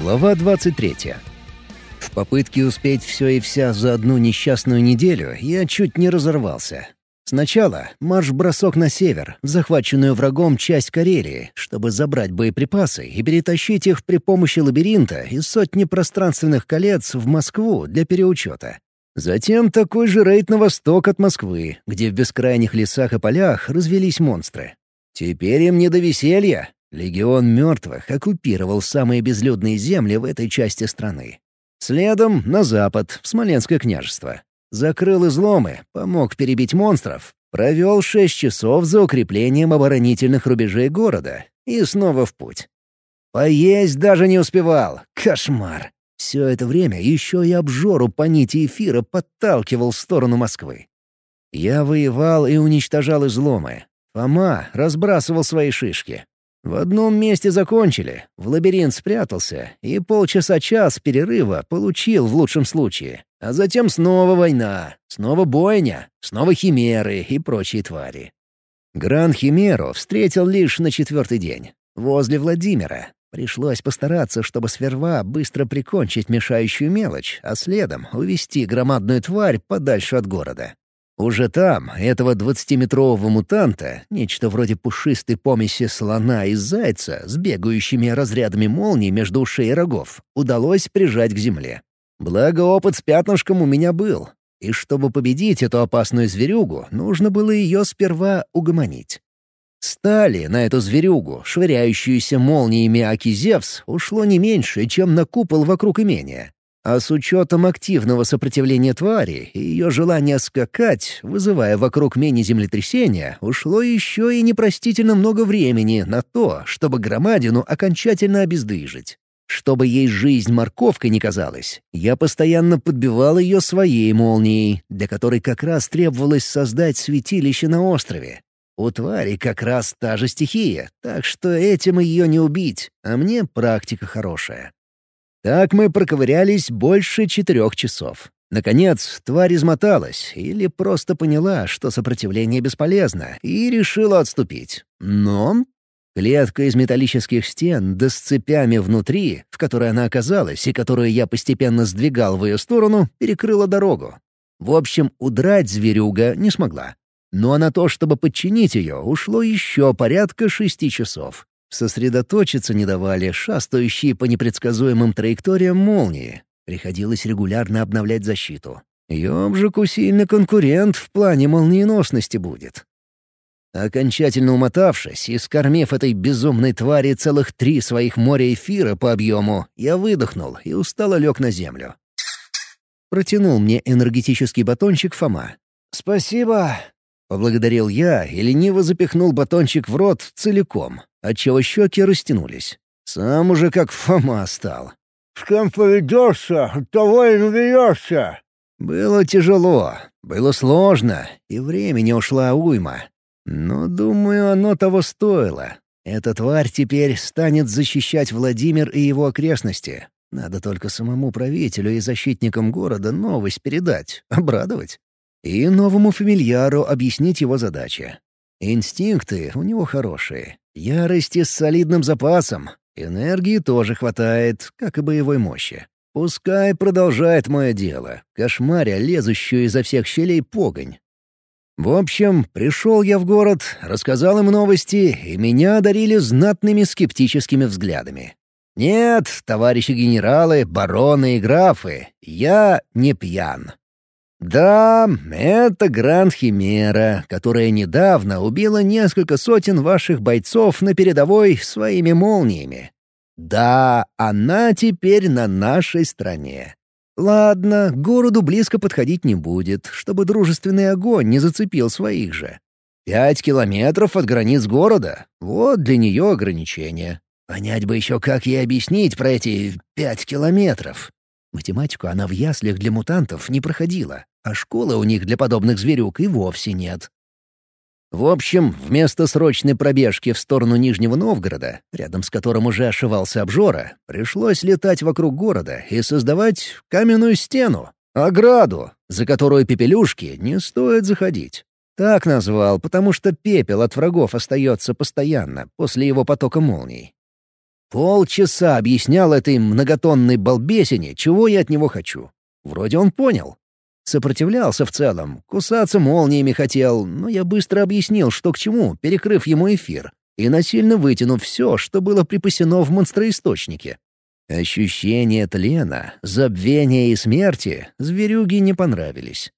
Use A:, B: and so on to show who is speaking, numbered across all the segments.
A: Глава 23. В попытке успеть все и вся за одну несчастную неделю я чуть не разорвался. Сначала марш-бросок на север, захваченную врагом часть Карелии, чтобы забрать боеприпасы и перетащить их при помощи лабиринта и сотни пространственных колец в Москву для переучета. Затем такой же рейд на восток от Москвы, где в бескрайних лесах и полях развелись монстры. Теперь им не до веселья. Легион мертвых оккупировал самые безлюдные земли в этой части страны. Следом — на запад, в Смоленское княжество. Закрыл изломы, помог перебить монстров, провел шесть часов за укреплением оборонительных рубежей города и снова в путь. Поесть даже не успевал. Кошмар. Все это время еще и обжору по нити эфира подталкивал в сторону Москвы. Я воевал и уничтожал изломы. Фома разбрасывал свои шишки. В одном месте закончили, в лабиринт спрятался, и полчаса-час перерыва получил в лучшем случае. А затем снова война, снова бойня, снова химеры и прочие твари. Гран-химеру встретил лишь на четвертый день, возле Владимира. Пришлось постараться, чтобы сверва быстро прикончить мешающую мелочь, а следом увести громадную тварь подальше от города. Уже там этого двадцатиметрового мутанта, нечто вроде пушистой помеси слона и зайца с бегающими разрядами молний между ушей и рогов, удалось прижать к земле. Благо опыт с пятнышком у меня был, и чтобы победить эту опасную зверюгу, нужно было ее сперва угомонить. Стали на эту зверюгу, швыряющуюся молниями Аки Зевс, ушло не меньше, чем на купол вокруг имения. А с учетом активного сопротивления твари и ее желания скакать, вызывая вокруг менее землетрясения, ушло еще и непростительно много времени на то, чтобы громадину окончательно обездвижить. Чтобы ей жизнь морковкой не казалась, я постоянно подбивал ее своей молнией, для которой как раз требовалось создать святилище на острове. У твари как раз та же стихия, так что этим ее не убить, а мне практика хорошая. Так мы проковырялись больше четырех часов. Наконец, тварь измоталась или просто поняла, что сопротивление бесполезно, и решила отступить. Но клетка из металлических стен, да с цепями внутри, в которой она оказалась и которую я постепенно сдвигал в ее сторону, перекрыла дорогу. В общем, удрать зверюга не смогла. Но на то, чтобы подчинить ее, ушло еще порядка шести часов. Сосредоточиться не давали шастающие по непредсказуемым траекториям молнии. Приходилось регулярно обновлять защиту. Ёбжику сильно конкурент в плане молниеносности будет. Окончательно умотавшись и скормив этой безумной твари целых три своих моря эфира по объему, я выдохнул и устало лег на землю. Протянул мне энергетический батончик Фома. «Спасибо!» — поблагодарил я и лениво запихнул батончик в рот целиком отчего щеки растянулись. Сам уже как Фома стал.
B: «С кем поведешься, того и наберешься!»
A: Было тяжело, было сложно, и времени ушла уйма. Но, думаю, оно того стоило. Эта тварь теперь станет защищать Владимир и его окрестности. Надо только самому правителю и защитникам города новость передать, обрадовать. И новому фамильяру объяснить его задачи. Инстинкты у него хорошие, Ярости с солидным запасом. Энергии тоже хватает, как и боевой мощи. Пускай продолжает мое дело, кошмаря лезущую изо всех щелей погонь. В общем, пришел я в город, рассказал им новости, и меня одарили знатными скептическими взглядами. Нет, товарищи генералы, бароны и графы, я не пьян. Да, это Гранд Химера, которая недавно убила несколько сотен ваших бойцов на передовой своими молниями. Да, она теперь на нашей стороне. Ладно, к городу близко подходить не будет, чтобы дружественный огонь не зацепил своих же. Пять километров от границ города — вот для нее ограничение. Понять бы еще, как ей объяснить про эти пять километров. Математику она в яслях для мутантов не проходила, а школы у них для подобных зверюк и вовсе нет. В общем, вместо срочной пробежки в сторону Нижнего Новгорода, рядом с которым уже ошивался обжора, пришлось летать вокруг города и создавать каменную стену, ограду, за которую пепелюшки не стоит заходить. Так назвал, потому что пепел от врагов остается постоянно после его потока молний. Полчаса объяснял этой многотонной балбесине, чего я от него хочу. Вроде он понял. Сопротивлялся в целом, кусаться молниями хотел, но я быстро объяснил, что к чему, перекрыв ему эфир и насильно вытянув все, что было припасено в монстроисточнике. Ощущения тлена, забвения и смерти зверюги не понравились.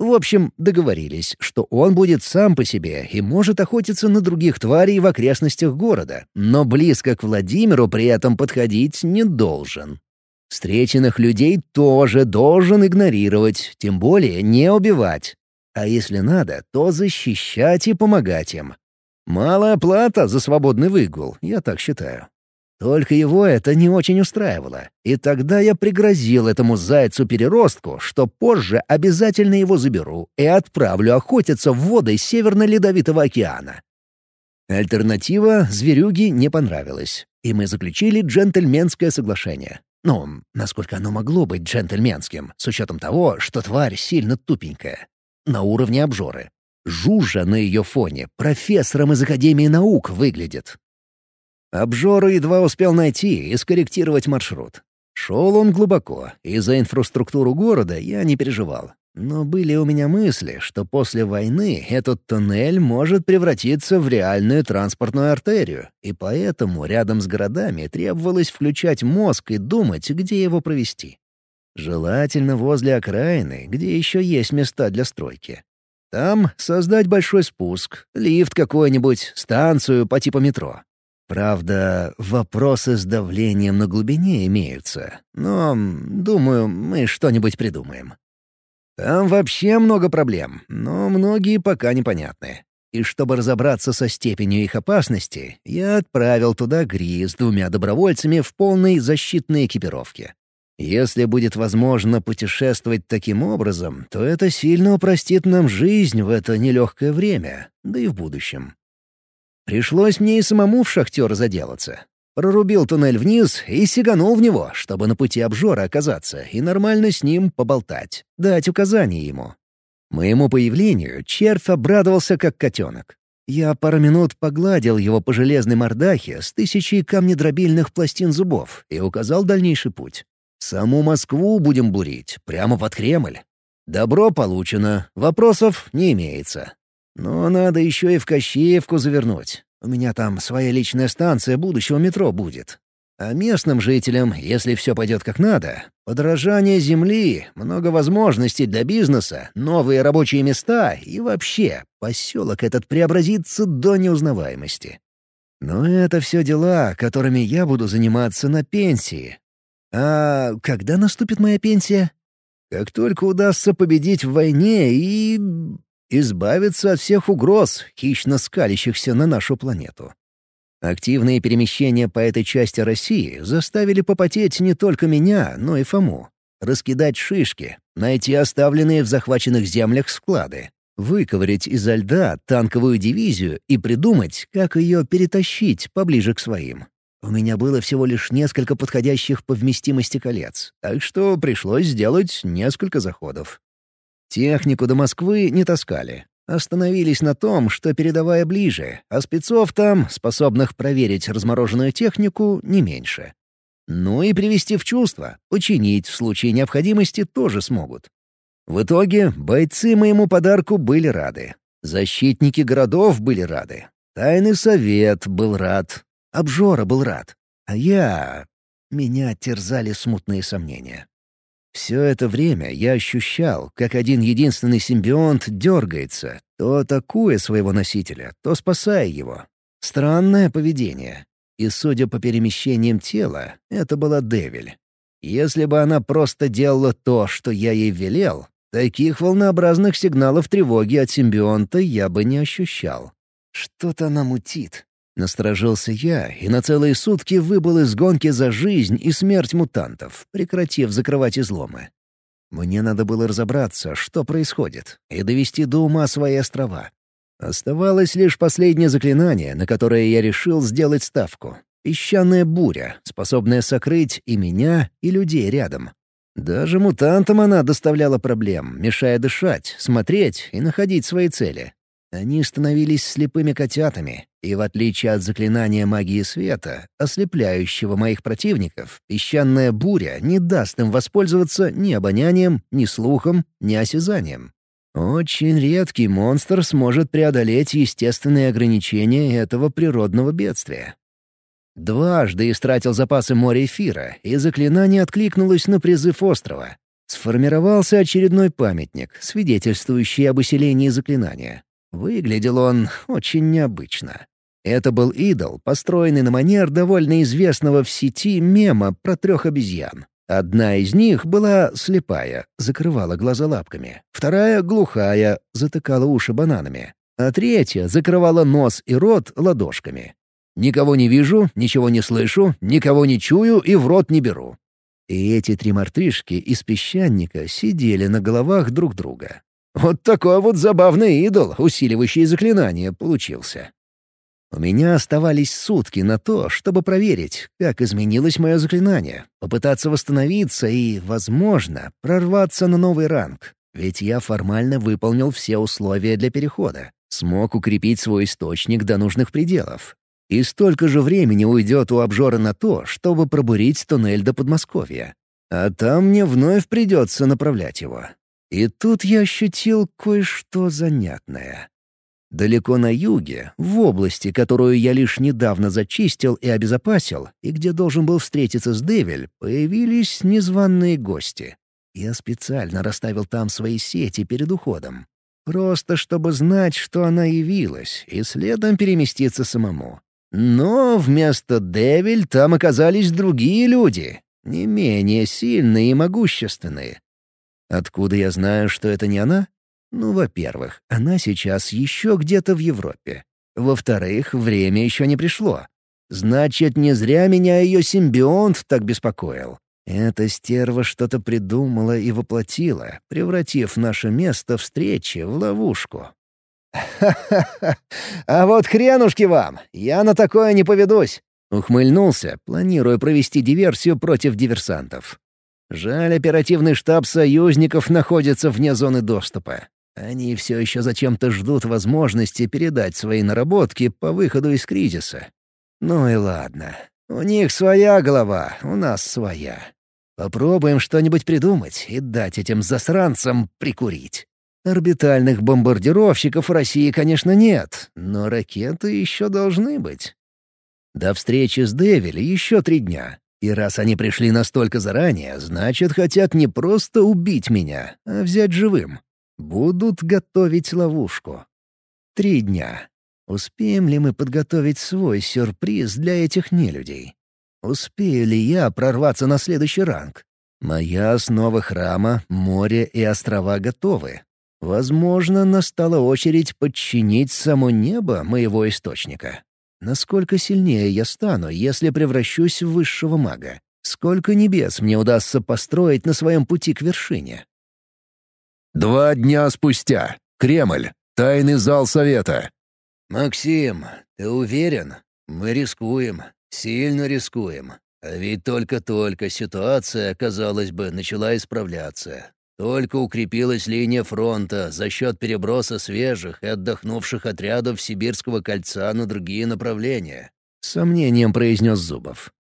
A: В общем, договорились, что он будет сам по себе и может охотиться на других тварей в окрестностях города, но близко к Владимиру при этом подходить не должен. Встреченных людей тоже должен игнорировать, тем более не убивать. А если надо, то защищать и помогать им. Малая плата за свободный выгул, я так считаю. Только его это не очень устраивало, и тогда я пригрозил этому зайцу-переростку, что позже обязательно его заберу и отправлю охотиться в воды Северно-Ледовитого океана. Альтернатива зверюги не понравилась, и мы заключили джентльменское соглашение. Ну, насколько оно могло быть джентльменским, с учетом того, что тварь сильно тупенькая. На уровне обжоры. Жужа на ее фоне профессором из Академии наук выглядит. Обжору едва успел найти и скорректировать маршрут. Шел он глубоко, и за инфраструктуру города я не переживал. Но были у меня мысли, что после войны этот туннель может превратиться в реальную транспортную артерию, и поэтому рядом с городами требовалось включать мозг и думать, где его провести. Желательно возле окраины, где еще есть места для стройки. Там создать большой спуск, лифт какой-нибудь, станцию по типу метро. Правда, вопросы с давлением на глубине имеются, но, думаю, мы что-нибудь придумаем. Там вообще много проблем, но многие пока непонятны. И чтобы разобраться со степенью их опасности, я отправил туда Гри с двумя добровольцами в полной защитной экипировке. Если будет возможно путешествовать таким образом, то это сильно упростит нам жизнь в это нелегкое время, да и в будущем. Пришлось мне и самому в шахтер заделаться. Прорубил туннель вниз и сиганул в него, чтобы на пути обжора оказаться и нормально с ним поболтать, дать указания ему. Моему появлению червь обрадовался как котенок. Я пару минут погладил его по железной мордахе с тысячей камнедробильных пластин зубов и указал дальнейший путь. Саму Москву будем бурить, прямо под Кремль. Добро получено, вопросов не имеется. Но надо еще и в Кощеевку завернуть. У меня там своя личная станция будущего метро будет. А местным жителям, если все пойдет как надо, подорожание земли, много возможностей для бизнеса, новые рабочие места и вообще поселок этот преобразится до неузнаваемости. Но это все дела, которыми я буду заниматься на пенсии. А когда наступит моя пенсия? Как только удастся победить в войне и избавиться от всех угроз, хищно скалящихся на нашу планету. Активные перемещения по этой части России заставили попотеть не только меня, но и Фому. Раскидать шишки, найти оставленные в захваченных землях склады, выковырять изо льда танковую дивизию и придумать, как ее перетащить поближе к своим. У меня было всего лишь несколько подходящих по вместимости колец, так что пришлось сделать несколько заходов. Технику до Москвы не таскали. Остановились на том, что передавая ближе, а спецов там, способных проверить размороженную технику, не меньше. Ну и привести в чувство, починить в случае необходимости тоже смогут. В итоге бойцы моему подарку были рады. Защитники городов были рады. Тайный совет был рад. Обжора был рад. А я... Меня терзали смутные сомнения. Все это время я ощущал, как один единственный симбионт дергается, то атакуя своего носителя, то спасая его. Странное поведение. И, судя по перемещениям тела, это была Девиль. Если бы она просто делала то, что я ей велел, таких волнообразных сигналов тревоги от симбионта я бы не ощущал. Что-то она мутит. Насторожился я и на целые сутки выбыл из гонки за жизнь и смерть мутантов, прекратив закрывать изломы. Мне надо было разобраться, что происходит, и довести до ума свои острова. Оставалось лишь последнее заклинание, на которое я решил сделать ставку. Песчаная буря, способная сокрыть и меня, и людей рядом. Даже мутантам она доставляла проблем, мешая дышать, смотреть и находить свои цели. Они становились слепыми котятами, и в отличие от заклинания магии света, ослепляющего моих противников, песчаная буря не даст им воспользоваться ни обонянием, ни слухом, ни осязанием. Очень редкий монстр сможет преодолеть естественные ограничения этого природного бедствия. Дважды истратил запасы моря эфира, и заклинание откликнулось на призыв острова. Сформировался очередной памятник, свидетельствующий об усилении заклинания. Выглядел он очень необычно. Это был идол, построенный на манер довольно известного в сети мема про трех обезьян. Одна из них была слепая, закрывала глаза лапками. Вторая — глухая, затыкала уши бананами. А третья закрывала нос и рот ладошками. «Никого не вижу, ничего не слышу, никого не чую и в рот не беру». И эти три мартышки из песчаника сидели на головах друг друга. Вот такой вот забавный идол, усиливающий заклинание, получился. У меня оставались сутки на то, чтобы проверить, как изменилось мое заклинание, попытаться восстановиться и, возможно, прорваться на новый ранг. Ведь я формально выполнил все условия для перехода. Смог укрепить свой источник до нужных пределов. И столько же времени уйдет у обжора на то, чтобы пробурить туннель до Подмосковья. А там мне вновь придется направлять его. И тут я ощутил кое-что занятное. Далеко на юге, в области, которую я лишь недавно зачистил и обезопасил, и где должен был встретиться с Девиль, появились незваные гости. Я специально расставил там свои сети перед уходом. Просто чтобы знать, что она явилась, и следом переместиться самому. Но вместо Девиль там оказались другие люди, не менее сильные и могущественные. Откуда я знаю, что это не она? Ну, во-первых, она сейчас еще где-то в Европе. Во-вторых, время еще не пришло. Значит, не зря меня ее симбионт так беспокоил. Эта стерва что-то придумала и воплотила, превратив наше место встречи в ловушку. «Ха-ха-ха! А вот хренушки вам! Я на такое не поведусь!» Ухмыльнулся, планируя провести диверсию против диверсантов. Жаль, оперативный штаб союзников находится вне зоны доступа. Они все еще зачем-то ждут возможности передать свои наработки по выходу из кризиса. Ну и ладно. У них своя голова, у нас своя. Попробуем что-нибудь придумать и дать этим засранцам прикурить. Орбитальных бомбардировщиков в России, конечно, нет, но ракеты еще должны быть. До встречи с Девиль еще три дня. И раз они пришли настолько заранее, значит, хотят не просто убить меня, а взять живым. Будут готовить ловушку. Три дня. Успеем ли мы подготовить свой сюрприз для этих нелюдей? Успею ли я прорваться на следующий ранг? Моя основа храма, море и острова готовы. Возможно, настала очередь подчинить само небо моего источника. Насколько сильнее я стану, если превращусь в высшего мага? Сколько небес мне удастся построить на своем пути к вершине?
C: Два дня спустя. Кремль. Тайный зал Совета.
A: «Максим, ты уверен? Мы рискуем. Сильно рискуем. А ведь только-только ситуация, казалось бы, начала исправляться. Только укрепилась линия фронта за счет переброса свежих и отдохнувших отрядов Сибирского кольца на другие направления. Сомнением произнес Зубов.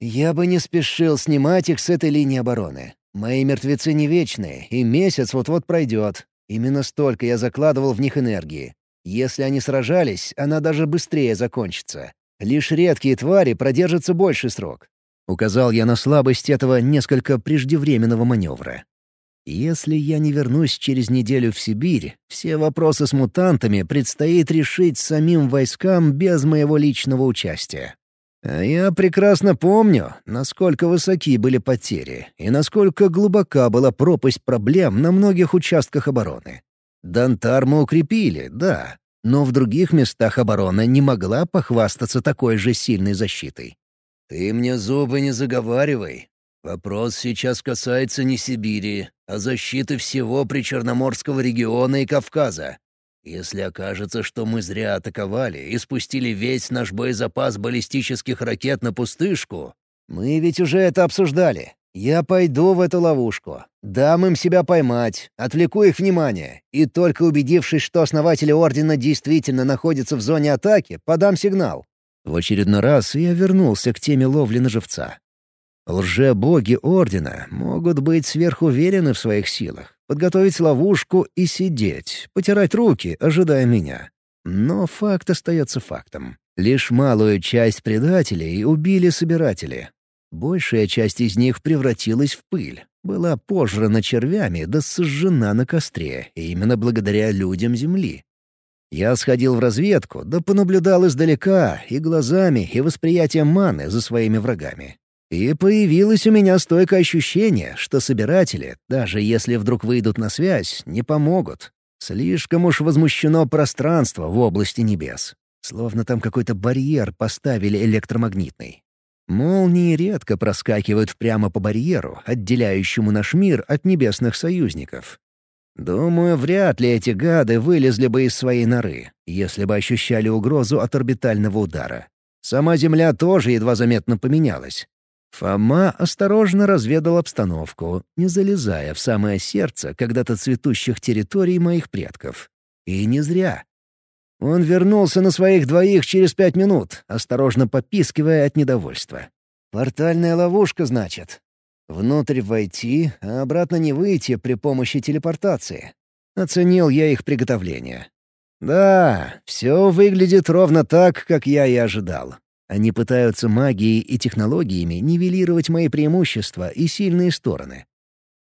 A: «Я бы не спешил снимать их с этой линии обороны. Мои мертвецы не вечные, и месяц вот-вот пройдет. Именно столько я закладывал в них энергии. Если они сражались, она даже быстрее закончится. Лишь редкие твари продержатся больший срок. Указал я на слабость этого несколько преждевременного маневра. Если я не вернусь через неделю в Сибирь, все вопросы с мутантами предстоит решить самим войскам без моего личного участия. А я прекрасно помню, насколько высоки были потери и насколько глубока была пропасть проблем на многих участках обороны. Дантар мы укрепили, да, но в других местах оборона не могла похвастаться такой же сильной защитой. «Ты мне зубы не заговаривай. Вопрос сейчас касается не Сибири, а защиты всего причерноморского региона и Кавказа. Если окажется, что мы зря атаковали и спустили весь наш боезапас баллистических ракет на пустышку... Мы ведь уже это обсуждали. Я пойду в эту ловушку, дам им себя поймать, отвлеку их внимание, и только убедившись, что основатели Ордена действительно находятся в зоне атаки, подам сигнал. В очередной раз я вернулся к теме ловли на живца. Лже-боги Ордена могут быть сверхуверены в своих силах, подготовить ловушку и сидеть, потирать руки, ожидая меня. Но факт остается фактом. Лишь малую часть предателей убили собиратели, Большая часть из них превратилась в пыль, была пожрана червями да сожжена на костре, именно благодаря людям Земли. Я сходил в разведку, да понаблюдал издалека и глазами, и восприятием маны за своими врагами. И появилось у меня стойкое ощущение, что собиратели, даже если вдруг выйдут на связь, не помогут. Слишком уж возмущено пространство в области небес. Словно там какой-то барьер поставили электромагнитный. Молнии редко проскакивают прямо по барьеру, отделяющему наш мир от небесных союзников. Думаю, вряд ли эти гады вылезли бы из своей норы, если бы ощущали угрозу от орбитального удара. Сама Земля тоже едва заметно поменялась. Фома осторожно разведал обстановку, не залезая в самое сердце когда-то цветущих территорий моих предков. И не зря. Он вернулся на своих двоих через пять минут, осторожно попискивая от недовольства. «Портальная ловушка, значит. Внутрь войти, а обратно не выйти при помощи телепортации». Оценил я их приготовление. «Да, все выглядит ровно так, как я и ожидал. Они пытаются магией и технологиями нивелировать мои преимущества и сильные стороны.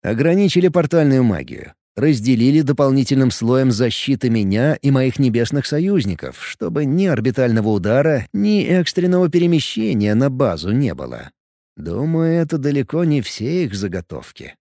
A: Ограничили портальную магию, разделили дополнительным слоем защиты меня и моих небесных союзников, чтобы ни орбитального удара, ни экстренного перемещения на базу не было. Думаю, это далеко не все их заготовки.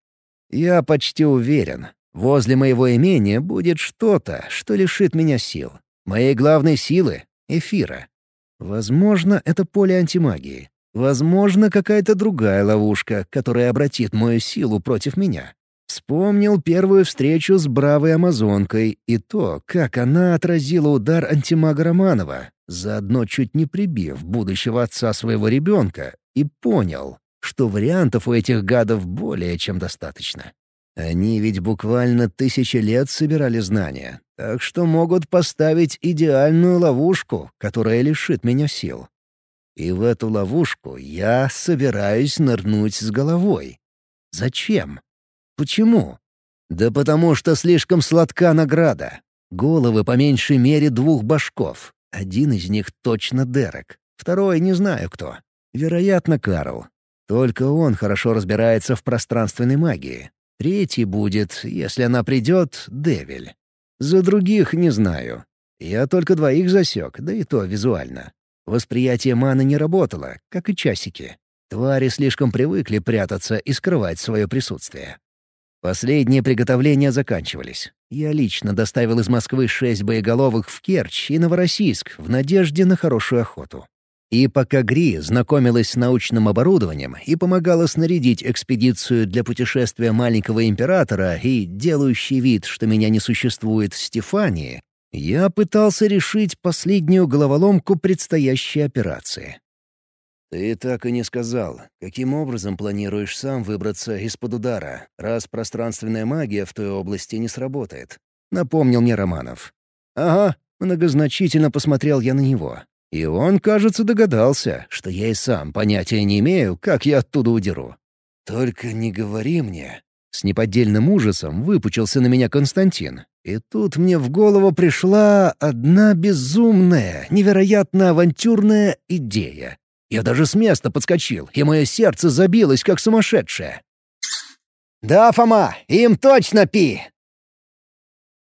A: Я почти уверен, возле моего имения будет что-то, что лишит меня сил. Моей главной силы — эфира. Возможно, это поле антимагии. Возможно, какая-то другая ловушка, которая обратит мою силу против меня. Вспомнил первую встречу с бравой амазонкой и то, как она отразила удар антимага Романова, заодно чуть не прибив будущего отца своего ребенка, и понял, что вариантов у этих гадов более чем достаточно. Они ведь буквально тысячи лет собирали знания, так что могут поставить идеальную ловушку, которая лишит меня сил. И в эту ловушку я собираюсь нырнуть с головой. Зачем? Почему? Да потому что слишком сладка награда. Головы по меньшей мере двух башков. Один из них точно Дерек. Второй не знаю кто. Вероятно, Карл. Только он хорошо разбирается в пространственной магии. Третий будет, если она придет, Девиль. За других не знаю. Я только двоих засек, да и то визуально. Восприятие маны не работало, как и часики. Твари слишком привыкли прятаться и скрывать свое присутствие. Последние приготовления заканчивались. Я лично доставил из Москвы шесть боеголовых в Керчь и Новороссийск в надежде на хорошую охоту. И пока Гри знакомилась с научным оборудованием и помогала снарядить экспедицию для путешествия маленького императора и делающий вид, что меня не существует, Стефании, я пытался решить последнюю головоломку предстоящей операции. «Ты так и не сказал, каким образом планируешь сам выбраться из-под удара, раз пространственная магия в той области не сработает?» — напомнил мне Романов. «Ага», — многозначительно посмотрел я на него. И он, кажется, догадался, что я и сам понятия не имею, как я оттуда удеру. «Только не говори мне». С неподдельным ужасом выпучился на меня Константин. И тут мне в голову пришла одна безумная, невероятно авантюрная идея. Я даже с места подскочил, и мое сердце забилось, как сумасшедшее. «Да, Фома, им точно пи!